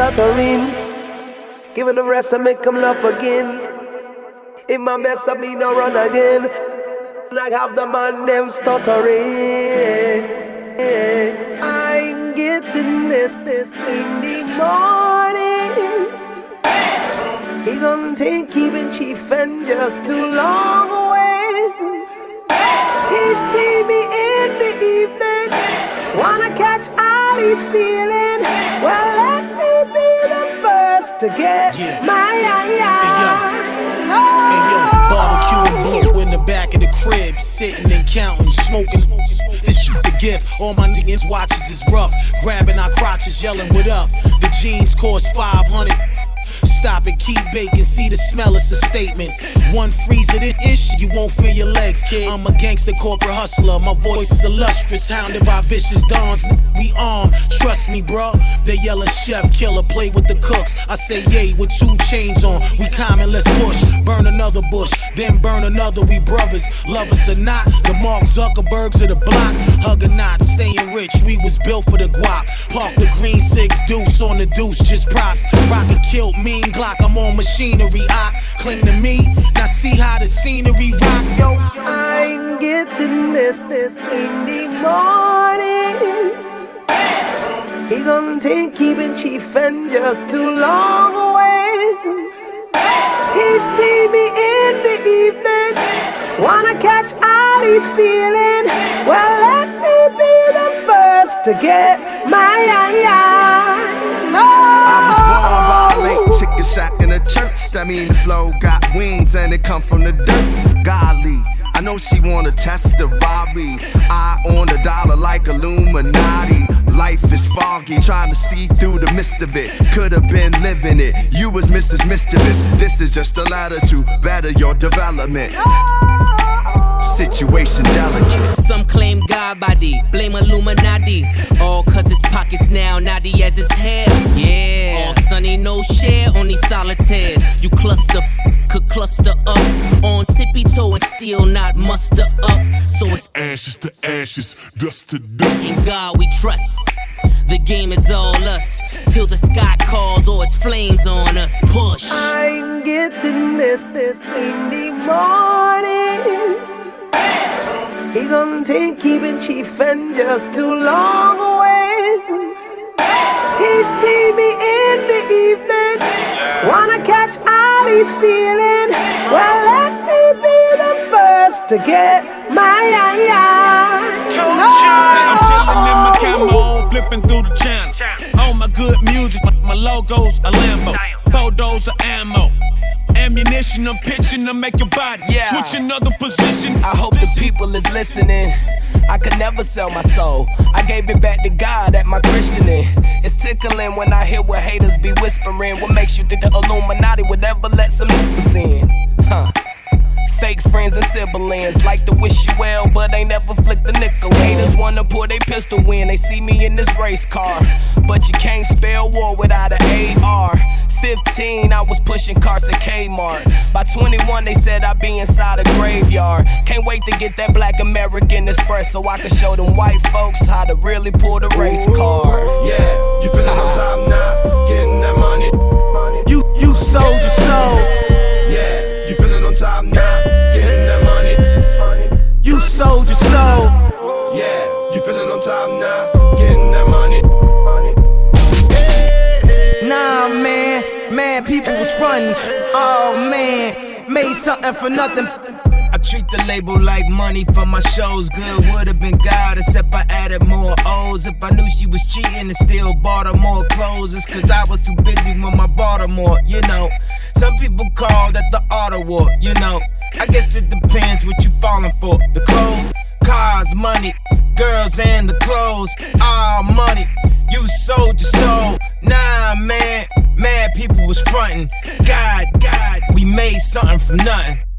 stuttering. Giving the rest and make them laugh again. In my best, I me no run again. I have the man them stuttering. I'm getting this, this in the morning. He gonna take keeping chief and just too long away. He see me in the evening, wanna catch all he's feeling. Well, to get Yeah. my eye. Hey yo, barbecue and oh. blue in the back of the crib, sitting and counting, smoking. This shit the gift. All my niggas watches is rough, grabbing our crotches, yelling what up. The jeans cost 500. Stop and keep baking, see the smell, it's a statement. One freezer, this ish, you won't feel your legs, kid. I'm a gangster corporate hustler, my voice is illustrious, hounded by vicious dons. We armed, trust me, bro. They yelling chef, killer, play with the cooks. I say yay with two chains on. We common, let's push. Burn another bush, then burn another. We brothers, love us or not. The Mark Zuckerbergs of the block, hug or not, staying rich. We was built for the guap. Park the green six deuce on the deuce, just props. Rocket killed mean Glock, I'm on machinery. I cling to me, now see how the scenery rock, yo. I ain't getting this, this in the morning. He gonna take keeping chief and just too long away. He see me in the evening, wanna catch all he's feeling. Well, let me be the first to get my eye. Church. That mean the flow got wings and it come from the dirt. Golly, I know she wanna test the Rari. Eye on the dollar like Illuminati. Life is foggy, trying to see through the mist of it. Could have been living it. You was Mrs. Mischievous. This is just a ladder to better your development. Situation delicate. Some claim God body, blame Illuminati. All cause his pockets now naughty as his hair. Yeah. All sunny, no share on these solitaires. You cluster, f- could cluster up. On tippy toe and still not muster up. So it's Ashes to ashes, dust to dust. in God we trust. The game is all us. Till the sky calls or it's flames on us. Push. I'm getting this, this in the morning. He gonna take keeping chief and just too long away. He see me in all feeling. Well, let me be the first to get my eye. I'm chillin' in my camo, flipping through the channel. All my good music, my, my logos a Lambo, photos of ammo. Ammunition, I'm pitching to make your body Yeah. switch another position. I hope the people is listening. I could never sell my soul. I gave it back to God at my christening. It's tickling when I hear what haters be whispering. What makes you think the Illuminati would ever siblings like to wish you well, but they never flick the nickel. Haters wanna pull their pistol when they see me in this race car. But you can't spell war without an AR. 15, I was pushing cars at Kmart. By 21, they said I'd be inside a graveyard. Can't wait to get that black American Express so I can show them white folks how to really pull the race car. Yeah, you feeling man, man, people was frontin'. Oh man, made something for nothing. I treat the label like money for my shows. Good would've been God, except I added more O's. If I knew she was cheating and still bought her more clothes, it's cause I was too busy with my Baltimore, you know. Some people call that the auto war, you know. I guess it depends what you falling for. The clothes, cars, money, girls, and the clothes. All money. You sold your soul. Nah, man. Mad people was frontin'. God, God, we made something from nothing.